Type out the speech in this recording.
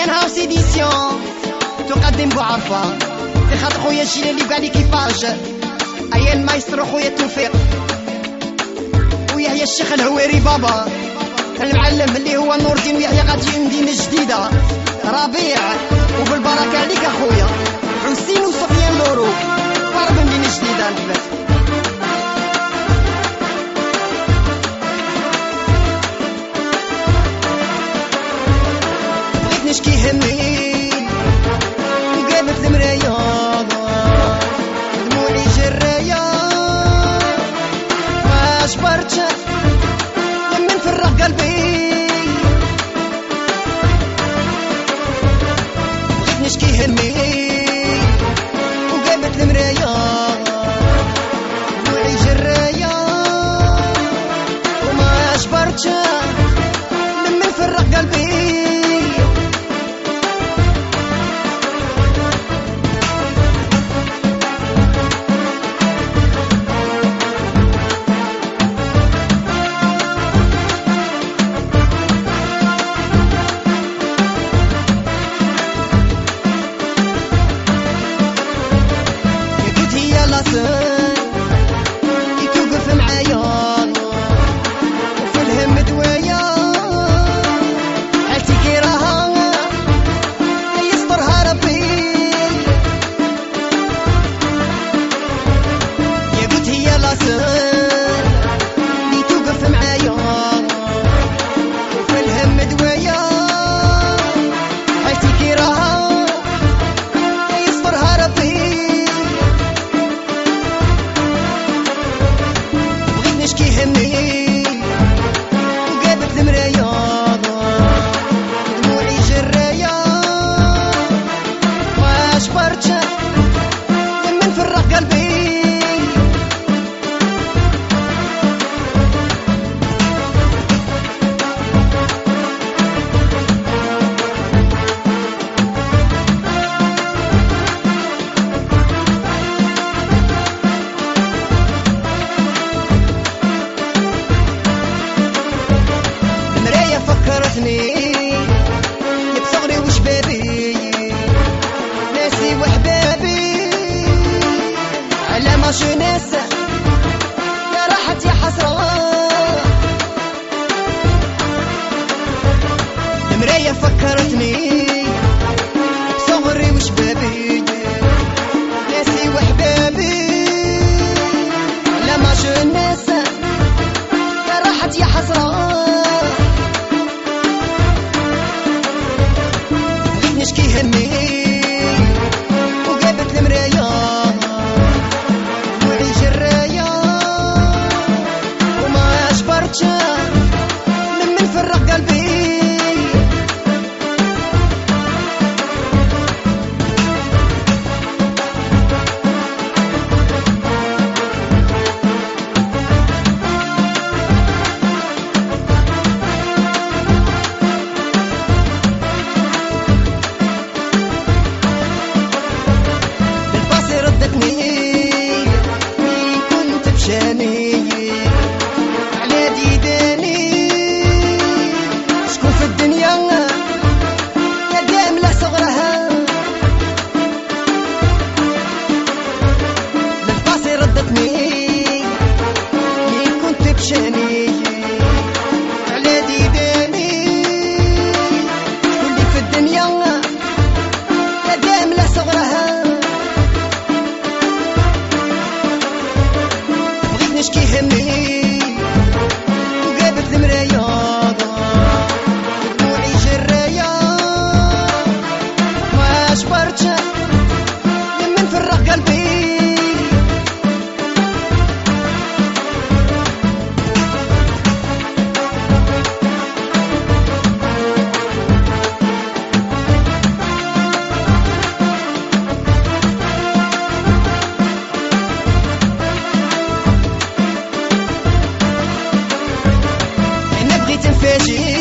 بين هاوس إديسيون تقدم بعرفة في خويا الجيل اللي بالي كيفاش أيا المايسترو خويا توفيق ويحيى الشيخ الهويري بابا المعلم اللي هو نور الدين ويحيى غادي مدينة جديدة ربيع وبالبركة عليك أخويا las की है नींद عرفني ناسي وحبابي على ما شنو and me. على ديدان Regina.